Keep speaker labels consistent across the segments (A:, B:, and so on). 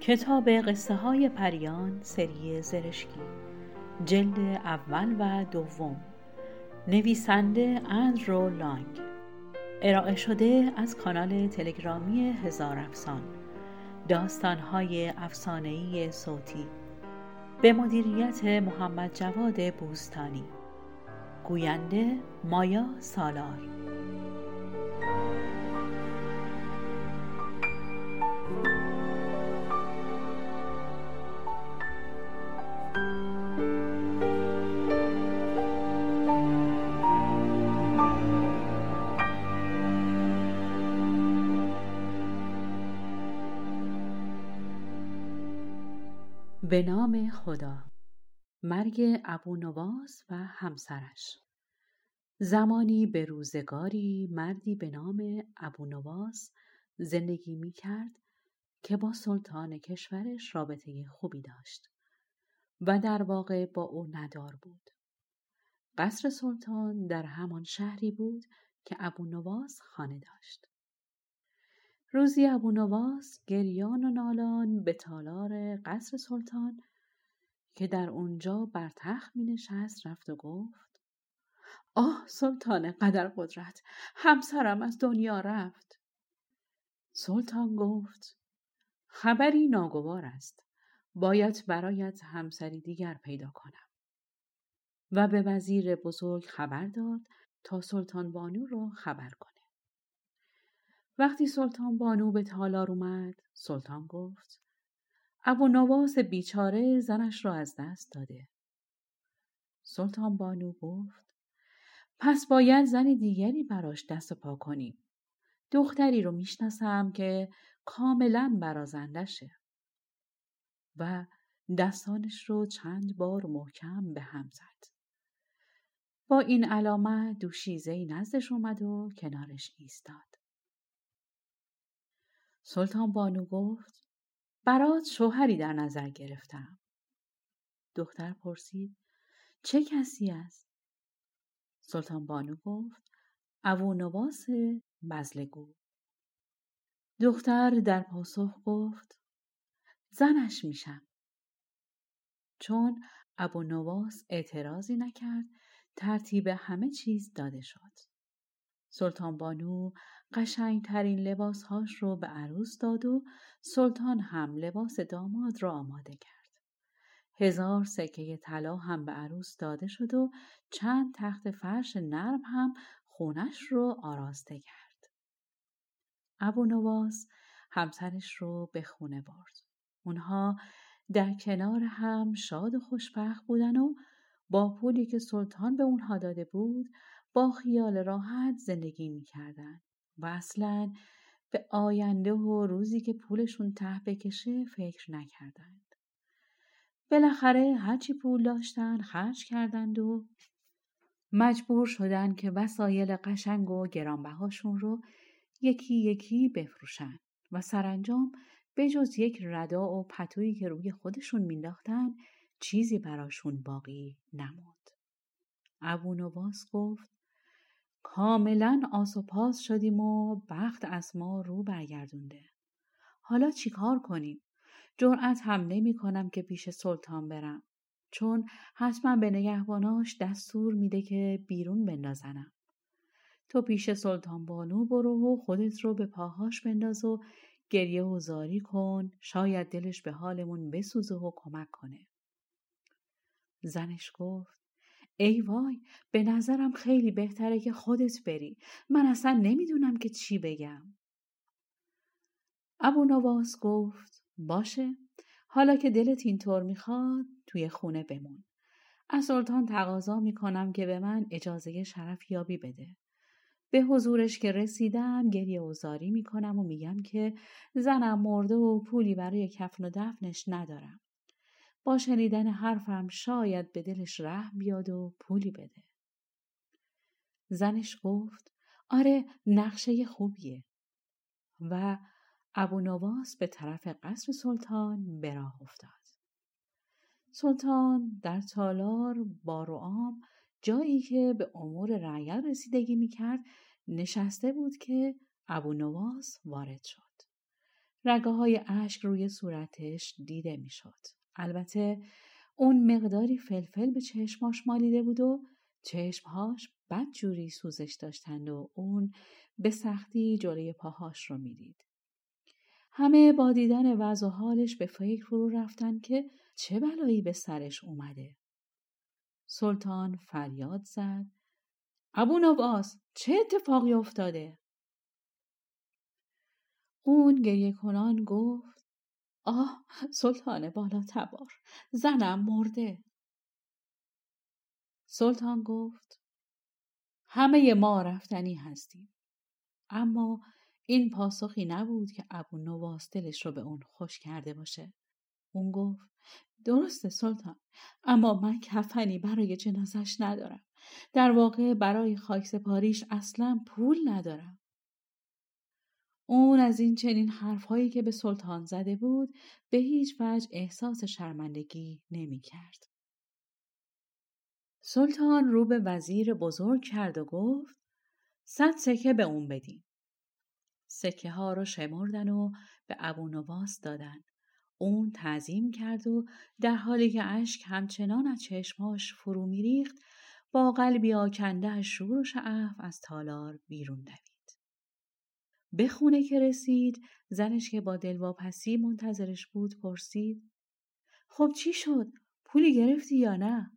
A: کتاب قصه های پریان سری زرشکی جلد اول و دوم. نویسنده اندرو لانگ. ارائه شده از کانال تلگرامی هزار افسان. داستانهای افسانه‌ای صوتی. به مدیریت محمد جواد بوستانی. گوینده مایا سالار. به نام خدا. مرگ ابو نواس و همسرش زمانی به روزگاری مردی به نام ابو نواس زندگی می کرد که با سلطان کشورش رابطه خوبی داشت و در واقع با او ندار بود. قصر سلطان در همان شهری بود که ابو نواس خانه داشت. روزی ابو نواس گریان و نالان به تالار قصر سلطان که در اونجا بر تخت می نشست رفت و گفت آه سلطان قدر قدرت همسرم از دنیا رفت. سلطان گفت خبری ناگوار است باید برایت همسری دیگر پیدا کنم. و به وزیر بزرگ خبر داد تا سلطان بانو را خبر کنه. وقتی سلطان بانو به تالار اومد سلطان گفت ابو نواس بیچاره زنش را از دست داده. سلطان بانو گفت پس باید زن دیگری براش دست پا کنیم. دختری رو می‌شناسم که کاملا برازندشه. و دستانش رو چند بار محکم به هم زد. با این علامت دوشیزه نزدش اومد و کنارش ایستاد. سلطان بانو گفت برات شوهری در نظر گرفتم. دختر پرسید چه کسی است؟ سلطان بانو گفت ابو نواس بزلگو. دختر در پاسخ گفت زنش میشم. چون ابو نواس اعتراضی نکرد ترتیب همه چیز داده شد. سلطان بانو قشنگترین لباسهاش رو به عروس داد و سلطان هم لباس داماد را آماده کرد. هزار سکه طلا هم به عروس داده شد و چند تخت فرش نرم هم خونش رو آراسته کرد. ابو نواس همسرش رو به خونه برد. اونها در کنار هم شاد و خوشبخت بودن و با پولی که سلطان به اونها داده بود با خیال راحت زندگی می‌کردن و اصلا به آینده و روزی که پولشون ته بکشه فکر نکردند. بالاخره هرچی پول داشتن خرج کردند و مجبور شدن که وسایل قشنگ و گرانبهاشون رو یکی یکی بفروشن و سرانجام به جز یک ردا و پتویی که روی خودشون مینداختن چیزی براشون باقی نموند. ابو نواس گفت کاملا آس شدیم و بخت از ما رو برگردونده. حالا چیکار کنیم؟ جرأت هم نمی کنم که پیش سلطان برم. چون حتما به نگهباناش دستور میده که بیرون بندازنم. تو پیش سلطان بانو برو و خودت رو به پاهاش بنداز و گریه و زاری کن شاید دلش به حالمون بسوزه و کمک کنه. زنش گفت ای وای به نظرم خیلی بهتره که خودت بری. من اصلا نمی‌دونم که چی بگم. ابو نواس گفت باشه. حالا که دلت اینطور می‌خواد توی خونه بمون. از سلطان تقاضا می‌کنم که به من اجازه شرف یابی بده. به حضورش که رسیدم گریه و زاری می‌کنم و میگم که زنم مرده و پولی برای کفن و دفنش ندارم. با شنیدن حرفم شاید به دلش رحم بیاد و پولی بده. زنش گفت آره نقشه خوبیه و ابو نواس به طرف قصر سلطان به راه افتاد. سلطان در تالار بار و جایی که به امور رعیت رسیدگی می‌کرد نشسته بود که ابو نواس وارد شد. رگه های اشک روی صورتش دیده می‌شد. البته اون مقداری فلفل به چشماش مالیده بود و چشمهاش بدجوری سوزش داشتند و اون به سختی جلوی پاهاش رو می‌دید. همه با دیدن وضع و حالش به فکر فرو رفتن که چه بلایی به سرش اومده. سلطان فریاد زد. ابو نواس چه اتفاقی افتاده؟ اون گریه کنان گفت آه سلطان بالا تبار زنم مرده. سلطان گفت همه ما رفتنی هستیم. اما این پاسخی نبود که ابو نواس دلش رو به اون خوش کرده باشه. اون گفت درسته سلطان اما من کفنی برای جنازش ندارم. در واقع برای خاک سپاریش اصلا پول ندارم. اون از این چنین حرفهایی که به سلطان زده بود به هیچ وجه احساس شرمندگی نمی کرد. سلطان رو به وزیر بزرگ کرد و گفت صد سکه به اون بدین. سکه ها رو شمردن و به ابو نواس دادن. اون تعظیم کرد و در حالی که اشک همچنان از چشماش فرو میریخت با قلبی آکنده از شور و شعف از تالار بیرون دوید. به خونه که رسید زنش که با دلواپسی منتظرش بود پرسید خب چی شد؟ پولی گرفتی یا نه؟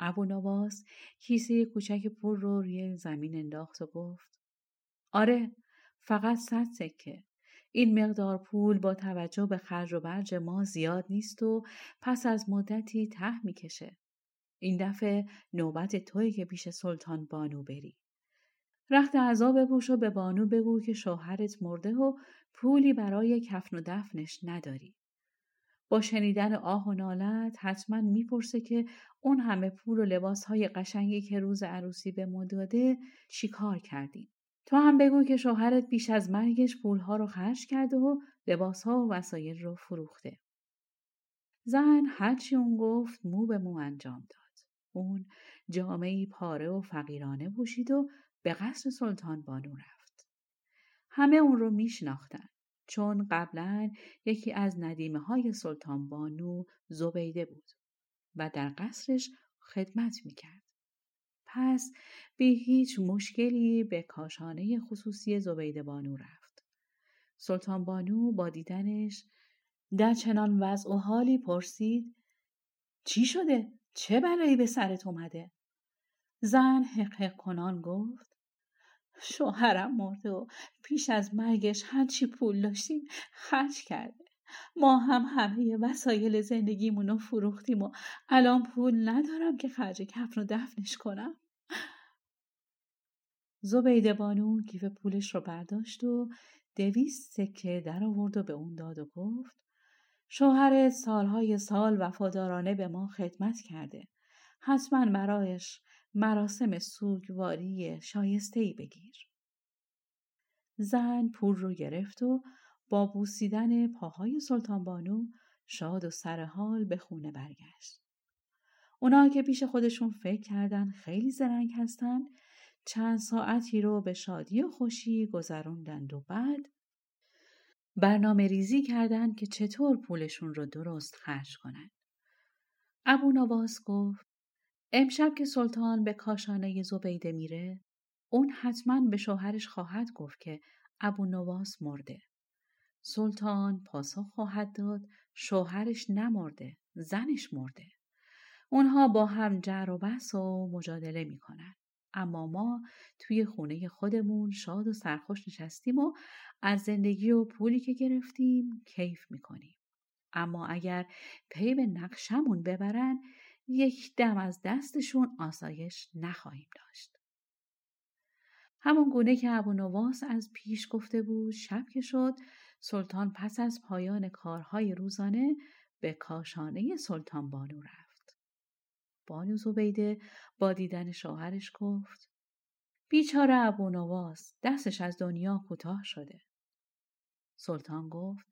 A: ابو نواس کیسه کوچک پول رو روی زمین انداخت و گفت آره فقط صد سکه این مقدار پول با توجه به خرج و برج ما زیاد نیست و پس از مدتی ته می‌کشه. این دفعه نوبت توی که پیش سلطان بانو بری. رخت عذا بپوش و به بانو بگو که شوهرت مرده و پولی برای کفن و دفنش نداری. با شنیدن آه و نالت حتما می‌پرسه که اون همه پول و لباسهای قشنگی که روز عروسی به ما داده چیکار کردیم. تو هم بگو که شوهرت بیش از مرگش پولها رو خرج کرده و لباسها و وسایل رو فروخته. زن هرچی اون گفت مو به مو انجام داد. اون جامعی پاره و فقیرانه پوشید و به قصر سلطان بانو رفت. همه اون رو میشناختن چون قبلا یکی از ندیمه های سلطان بانو زبیده بود و در قصرش خدمت می‌کرد. پس بی هیچ مشکلی به کاشانه خصوصی زبیده بانو رفت. سلطان بانو با دیدنش در چنان وضع و حالی پرسید چی شده؟ چه بلایی به سرت اومده؟ زن حق کنان گفت شوهرم مرده و پیش از مرگش هرچی پول داشتیم خرج کرده. ما هم همه وسایل زندگیمون رو فروختیم و الان پول ندارم که خرج کفن و دفنش کنم. زبیده بانو کیف پولش رو برداشت و دویست سکه در آورد و به اون داد و گفت شوهرت سالهای سال وفادارانه به ما خدمت کرده. حتما برایش مراسم سوگواری شایسته ای بگیر. زن پول رو گرفت و با بوسیدن پاهای سلطان بانو شاد و سر حال به خونه برگشت. اونا که پیش خودشون فکر کردن خیلی زرنگ هستن چند ساعتی رو به شادی و خوشی گذروندند و بعد برنامه ریزی کردند که چطور پولشون رو درست خرج کنند. ابو نواس گفت امشب که سلطان به کاشانه زبیده میره اون حتما به شوهرش خواهد گفت که ابو نواس مرده. سلطان پاسخ خواهد داد شوهرش نمرده زنش مرده. اونها با هم جر و بحث و مجادله می‌کنن. اما ما توی خونه خودمون شاد و سرخوش نشستیم و از زندگی و پولی که گرفتیم کیف می‌کنیم. اما اگر پی به نقشمون ببرن یک دم از دستشون آسایش نخواهیم داشت. همون گونه که ابو نواس از پیش گفته بود شب که شد سلطان پس از پایان کارهای روزانه به کاشانه سلطان بانو رفت. بانو زبیده با دیدن شوهرش گفت بیچاره ابو نواس دستش از دنیا کوتاه شده. سلطان گفت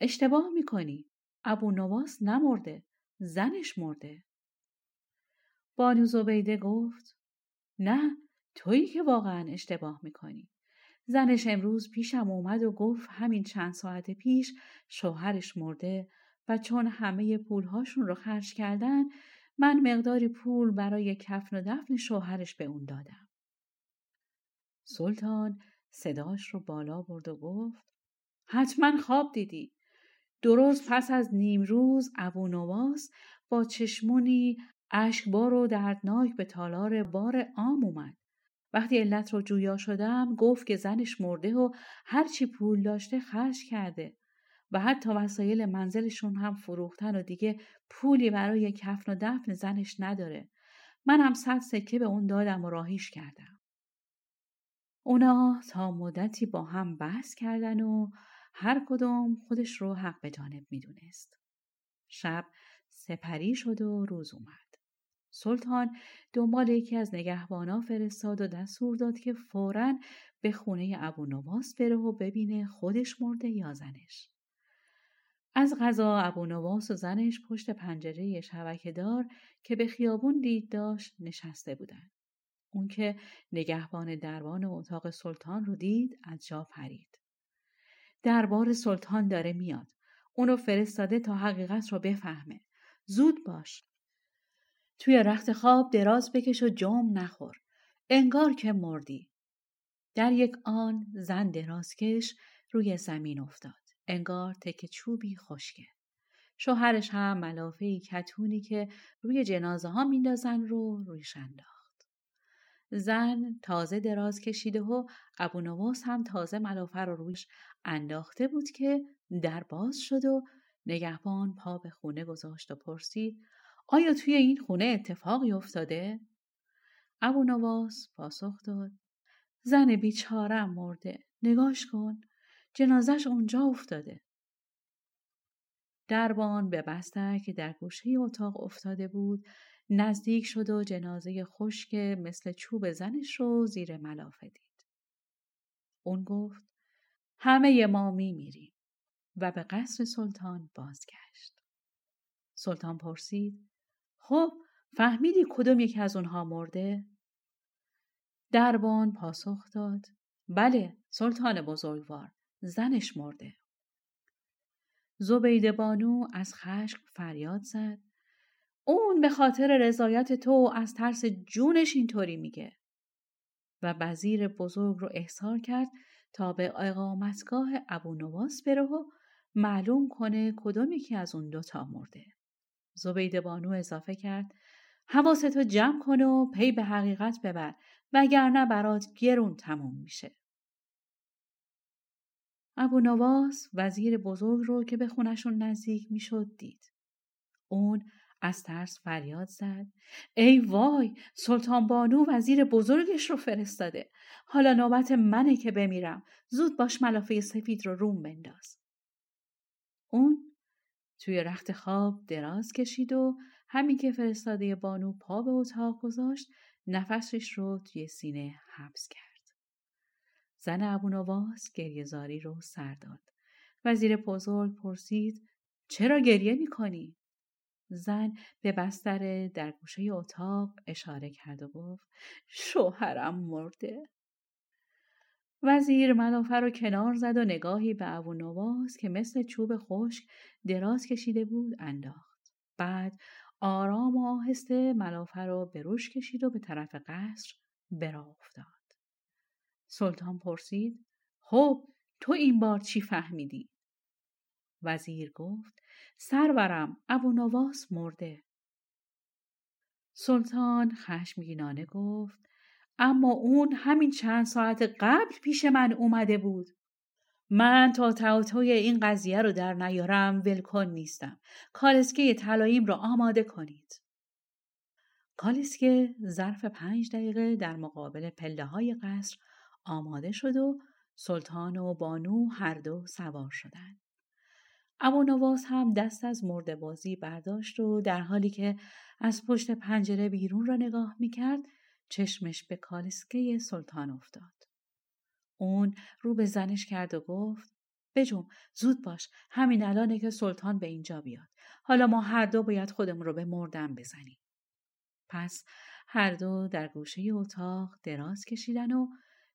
A: اشتباه می‌کنی. ابو نواس نمرده. زنش مرده. بانو زبیده گفت نه تویی که واقعا اشتباه می‌کنی. زنش امروز پیشم اومد و گفت همین چند ساعت پیش شوهرش مرده و چون همه پولهاشون رو خرج کردن من مقداری پول برای کفن و دفن شوهرش به اون دادم. سلطان صداش رو بالا برد و گفت حتما خواب دیدی. درست پس از نیم روز ابو نواس با چشمونی اشکبار و دردناک به تالار بار عام اومد. وقتی علت رو جویا شدم گفت که زنش مرده و هرچی پول داشته خرج کرده و حتی وسایل منزلشون هم فروختن و دیگه پولی برای کفن و دفن زنش نداره. من هم صد سکه به اون دادم و راهیش کردم. اونا تا مدتی با هم بحث کردن و هر کدوم خودش رو حق به جانب می‌دونست. شب سپری شد و روز اومد. سلطان دنبال یکی از نگهبانا فرستاد و دستور داد که فورا به خونه ابو نواس بره و ببینه خودش مرده یا زنش. از غذا ابو نواس و زنش پشت پنجره دار که به خیابون دید داشت نشسته بودن. اون که نگهبان دربان اتاق سلطان رو دید از جا پرید. دربار سلطان داره میاد. اونو فرستاده تا حقیقت رو بفهمه. زود باش. توی رخت خواب دراز بکش و جام نخور. انگار که مردی. در یک آن زن درازکش روی زمین افتاد. انگار تک چوبی خشکه. شوهرش هم ملافه کتونی که روی جنازه ها میندازن رو رویش انداخت. زن تازه دراز کشیده و ابو نواس هم تازه ملافه رو رویش انداخته بود که در باز شد و نگهبان پا به خونه گذاشت و پرسید آیا توی این خونه اتفاقی افتاده؟ ابو نواس پاسخ داد زن بیچارم مرده نگاش کن جنازش اونجا افتاده دربان به بستر که در گوشه اتاق افتاده بود نزدیک شد و جنازه خشک مثل چوب زنش رو زیر ملافه دید. اون گفت همه ما می میریم و به قصر سلطان بازگشت. سلطان پرسید خب فهمیدی کدوم یکی از اونها مرده؟ دربان پاسخ داد بله سلطان بزرگوار زنش مرده. زبید بانو از خشم فریاد زد اون به خاطر رضایت تو از ترس جونش اینطوری میگه و وزیر بزرگ رو احضار کرد تا به اقامتگاه ابو نواس بره و معلوم کنه کدوم یکی از اون دوتا مرده. زبید بانو اضافه کرد. حواستو جمع کن و پی به حقیقت ببر وگرنه برات گرون تموم میشه. ابو نواس وزیر بزرگ رو که به خونشون نزدیک می‌شد دید. اون از ترس فریاد زد. ای وای سلطان بانو وزیر بزرگش رو فرستاده. حالا نوبت منه که بمیرم. زود باش ملافه سفید رو روم بنداز. اون توی رخت خواب دراز کشید و همین که فرستاده بانو پا به اتاق گذاشت نفسش رو توی سینه حبس کرد. زن ابونواس گریه زاری رو سر داد. وزیر بزرگ پرسید چرا گریه می‌کنی؟ زن به بستر در گوشه اتاق اشاره کرد و گفت شوهرم مرده. وزیر ملافه رو کنار زد و نگاهی به ابو نواز که مثل چوب خشک دراز کشیده بود انداخت. بعد آرام و آهسته ملافه رو به روش کشید و به طرف قصر برا افتاد. سلطان پرسید خب تو این بار چی فهمیدی؟ وزیر گفت سرورم ابو نواس مرده. سلطان خشمگینانه گفت اما اون همین چند ساعت قبل پیش من اومده بود. من تا تعاطای این قضیه رو در نیارم ولکن نیستم. کالسکه طلاییم رو آماده کنید. کالسکه ظرف پنج دقیقه در مقابل پله های قصر آماده شد و سلطان و بانو هر دو سوار شدند. اما نواز هم دست از مرده بازی برداشت و در حالی که از پشت پنجره بیرون را نگاه می‌کرد چشمش به کالسکه سلطان افتاد. اون رو به زنش کرد و گفت بجم زود باش همین الانه که سلطان به اینجا بیاد. حالا ما هر دو باید خودمون رو به مردن بزنیم. پس هر دو در گوشه اتاق دراز کشیدن و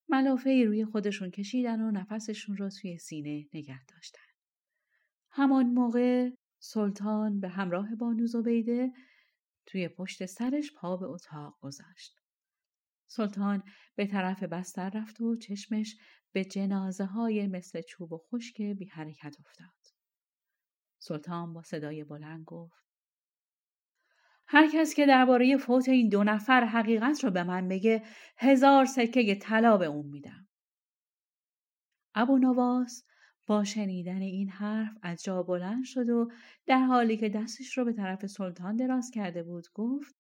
A: ملافه روی خودشون کشیدن و نفسشون را توی سینه نگه داشتن. همان موقع سلطان به همراه بانو زبیده توی پشت سرش پا به اتاق گذاشت. سلطان به طرف بستر رفت و چشمش به جنازه های مثل چوب و خشک بی حرکت افتاد. سلطان با صدای بلند گفت هر کس که درباره فوت این دو نفر حقیقت رو به من بگه هزار سکه طلا به اون میدم. ابو نواس با شنیدن این حرف از جا بلند شد و در حالی که دستش رو به طرف سلطان دراز کرده بود گفت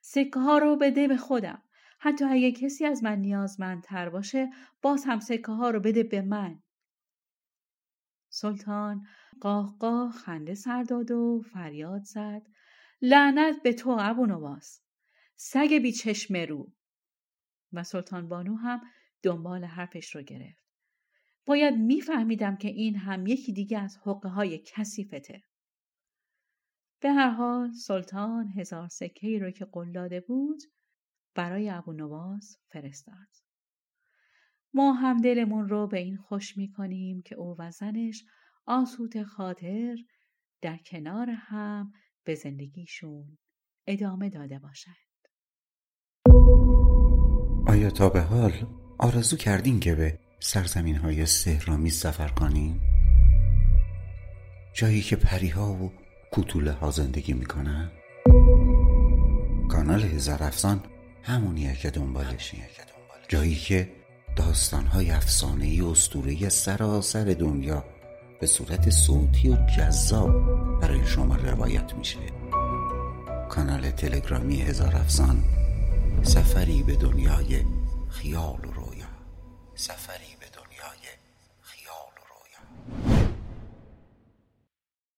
A: سکه ها رو بده به خودم. حتی اگه کسی از من نیازمندتر باشه باز هم سکه ها رو بده به من. سلطان قاه قاه خنده سر داد و فریاد زد. لعنت به تو ابو نواس سگ بی چشم رو. و سلطان بانو هم دنبال حرفش رو گرفت. باید میفهمیدم که این هم یکی دیگه از حقه های کسیفته به هر حال سلطان هزار سکه رو که قلاده بود برای ابو نواس فرستاد ما هم دلمون رو به این خوش می‌کنیم که او و زنش آسوت خاطر در کنار هم به زندگیشون ادامه داده باشند
B: آیا تا به حال آرزو کردین که به سرزمین های سهرامی سفر کنین؟ جایی که پریها و کوتوله ها زندگی می‌کنن؟ کانال هزار افسان همونیه که دنبالشین جایی که داستان های افسانه ای اسطوره سراسر دنیا به صورت صوتی و جذاب برای شما روایت میشه. کانال تلگرامی هزار افسان سفری به دنیای خیال و رویا. سفری.